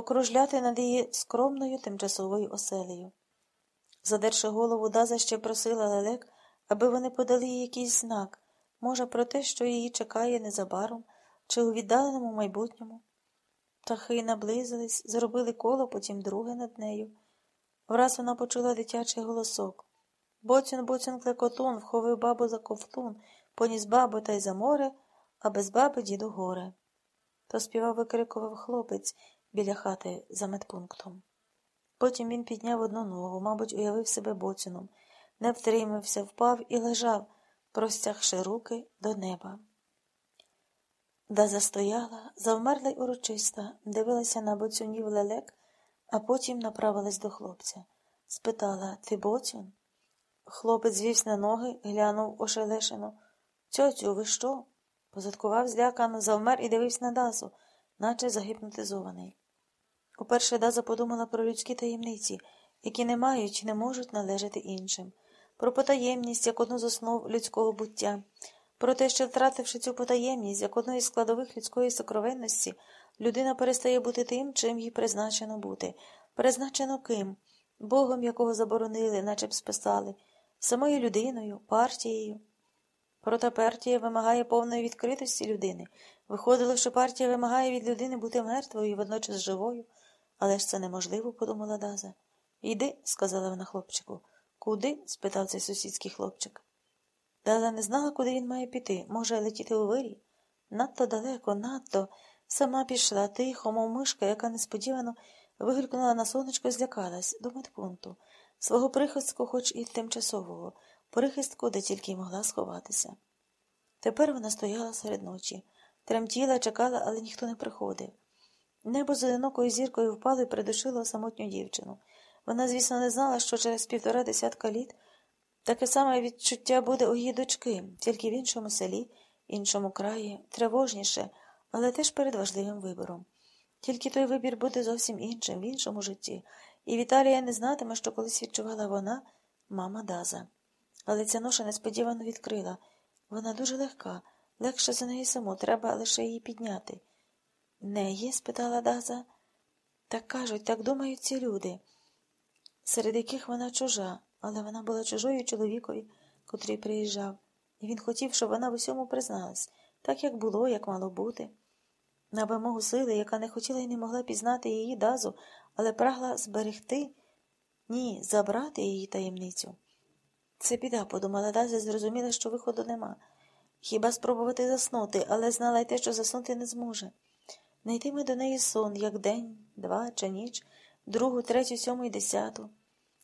покружляти над її скромною тимчасовою оселею. Задерши голову, Даза ще просила лелек, аби вони подали їй якийсь знак, може, про те, що її чекає незабаром чи у віддаленому майбутньому. Птахи наблизились, зробили коло, потім друге над нею. Враз вона почула дитячий голосок. Боцюн, боцюн, клекотун, вховив бабу за ковтун, поніс бабу та й за море, а без баби діду горе. То співав викрикував хлопець біля хати за медпунктом. Потім він підняв одну ногу, мабуть, уявив себе боцюном, не втримався, впав і лежав, простягши руки до неба. Да застояла, завмерла й урочиста, дивилася на боцюнів лелек, а потім направилась до хлопця. Спитала Ти боцюн? Хлопець звівся на ноги, глянув ошелешено. Цьоцю, ви що? Позадкував злякано, завмер і дивився на Дазу, наче загіпнотизований. Уперше Даза подумала про людські таємниці, які не мають, не можуть належати іншим, про потаємність як одну з основ людського буття, про те, що, втративши цю потаємність як одну із складових людської сокровенності, людина перестає бути тим, чим їй призначено бути, призначено ким, Богом, якого заборонили, наче б списали, самою людиною, партією. Прота партія вимагає повної відкритості людини. Виходило, що партія вимагає від людини бути мертвою і водночас живою. Але ж це неможливо, подумала Даза. Йди, сказала вона хлопчику. Куди? спитав цей сусідський хлопчик. Даза не знала, куди він має піти. Може, летіти у вирій? Надто далеко, надто. Сама пішла тихо, мов мишка, яка несподівано вигулькнула на сонечко і злякалась до медпункту, свого прихистку, хоч і тимчасового, прихистку, де тільки й могла сховатися. Тепер вона стояла серед ночі, тремтіла, чекала, але ніхто не приходив. Небо з одинокою зіркою впало і придушило самотню дівчину. Вона, звісно, не знала, що через півтора десятка літ таке саме відчуття буде у її дочки, тільки в іншому селі, іншому краї, тривожніше, але теж перед важливим вибором. Тільки той вибір буде зовсім іншим, в іншому житті, і Віталія не знатиме, що колись відчувала вона, мама Даза. Але ця ноша несподівано відкрила. Вона дуже легка, легше за неї саму, треба лише її підняти. Не є? спитала Даза. Так кажуть, так думають ці люди, серед яких вона чужа, але вона була чужою чоловікові, котрий приїжджав, і він хотів, щоб вона в усьому призналась, так як було, як мало бути. На вимогу сили, яка не хотіла і не могла пізнати її дазу, але прагла зберегти, ні, забрати її таємницю. Це біда, подумала Даза, зрозуміла, що виходу нема. Хіба спробувати заснути, але знала й те, що заснути не зможе. Не йтиме до неї сон, як день, два чи ніч, другу, третю, сьому і десяту.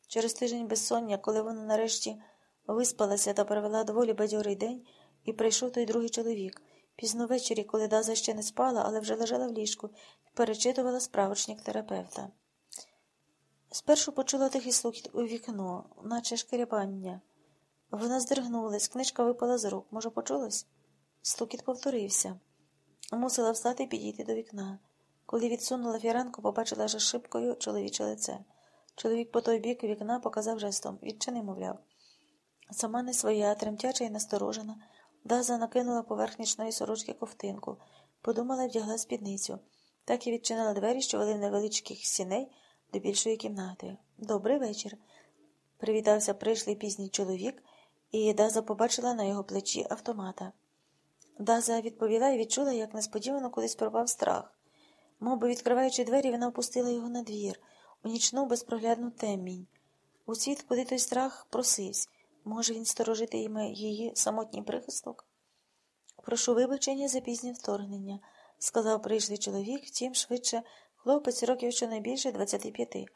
Через тиждень безсоння, коли вона нарешті виспалася та провела доволі бадьорий день, і прийшов той другий чоловік. Пізно ввечері, коли Даза ще не спала, але вже лежала в ліжку перечитувала справочник терапевта. Спершу почула тихий слухіт у вікно, наче шкерябання. Вона здригнулась, книжка випала з рук. Може, почулось? Стукіт повторився. Мусила встати і підійти до вікна. Коли відсунула фіранку, побачила за шибкою чоловіче лице. Чоловік по той бік вікна показав жестом, відчини, мовляв. Сама не своя, тремтяча і насторожена. Даза накинула поверх нічної сорочки ковтинку, подумала і вдягла спідницю. Так і відчинила двері, що вели невеличких сіней до більшої кімнати. Добрий вечір. Привітався прийшлий пізній чоловік, і Даза побачила на його плечі автомата. Даза відповіла і відчула, як несподівано кудись пропав страх. Мовби, відкриваючи двері, вона впустила його на двір, у нічну безпроглядну темінь. У світ, куди той страх просився. Може, він сторожитиме її самотній прихисток? Прошу вибачення за пізнє вторгнення, сказав прийшлий чоловік, втім, швидше, хлопець років щонайбільше двадцяти п'яти.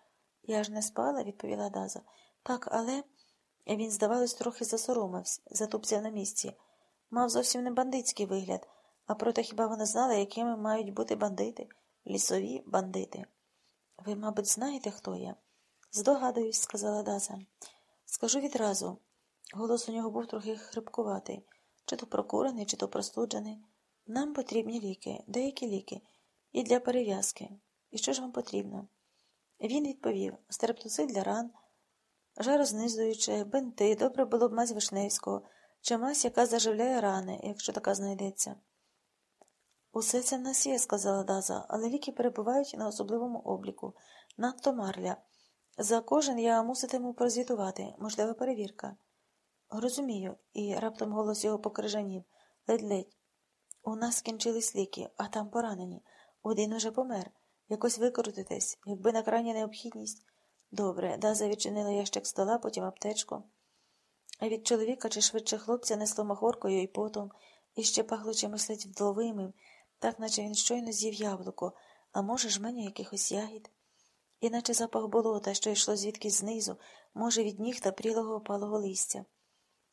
Я ж не спала, відповіла Даза. Так, але він, здавалось, трохи засоромився, затупцяв на місці. Мав зовсім не бандитський вигляд, а проте хіба вона знала, якими мають бути бандити, лісові бандити. Ви, мабуть, знаєте, хто я? Здогадуюсь, сказала Даза. Скажу відразу. Голос у нього був трохи хрипкуватий, чи то прокурений, чи то простуджений. Нам потрібні ліки, деякі ліки, і для перев'язки. І що ж вам потрібно? Він відповів стрептоцит для ран, жарознизуюче, бинти, добре було б мазь Вишневського, чи мазь, яка заживляє рани, якщо така знайдеться. Усе це в нас є, сказала Даза, але ліки перебувають на особливому обліку. Надто марля. За кожен я муситиму прозвітувати, можлива перевірка. Розумію, і раптом голос його покрижанів. Ледь-ледь. У нас скінчились ліки, а там поранені. Один уже помер. Якось викрутитесь, якби на крайня необхідність. Добре, Даза відчинила ящик стола, потім аптечку. А від чоловіка чи швидше хлопця несло махоркою і потом, і ще пахло чимось ледь вдловимим, так наче він щойно з'їв яблуко, а може, жменю якихось ягід. Іначе запах болота, що йшло звідки знизу, може, від ніг та прілого опалого листя.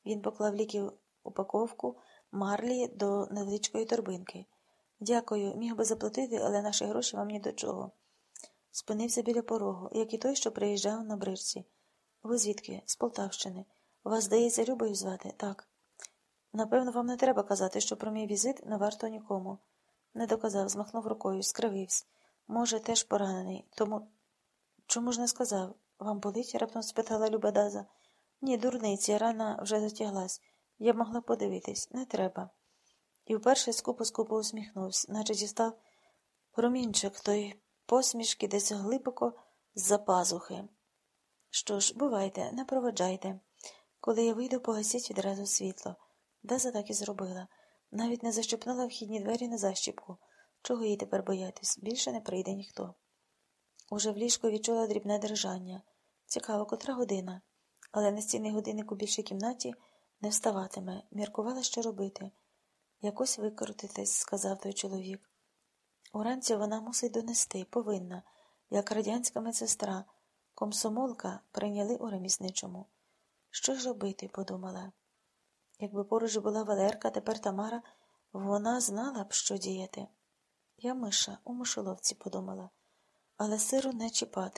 Він поклав ліки в упаковку марлі до невеличкої торбинки. Дякую, міг би заплатити, але наші гроші вам ні до чого. Спинився біля порогу, як і той, що приїжджав на бричці. Ви звідки? З Полтавщини. Вас, здається, Любою звати? Так. Напевно, вам не треба казати, що про мій візит не варто нікому. Не доказав, змахнув рукою, скривився. Може, теж поранений, тому. Чому ж не сказав? Вам болить? раптом спитала Люба Даза. Ні, дурниці, рана вже затяглась. Я могла подивитись, не треба. І вперше скупо скупо усміхнувся, наче дістав промінчик той посмішки десь глибоко з-за пазухи. Що ж, бувайте, не проводжайте. Коли я вийду, погасіть відразу світло. Даза так і зробила. Навіть не защепнула вхідні двері на защіпку. Чого їй тепер боятись? Більше не прийде ніхто. Уже в ліжку відчула дрібне дрижання. Цікаво, котра година. Але настільний годинник у більшій кімнаті не вставатиме, міркувала, що робити. Якось викрутитись, сказав той чоловік. Уранці вона мусить донести, повинна, як радянська медсестра. Комсомолка прийняли у ремісничому. Що ж робити, подумала. Якби поруч була Валерка, тепер Тамара, вона знала б, що діяти. Я миша у мишоловці подумала, але сиру не чіпати.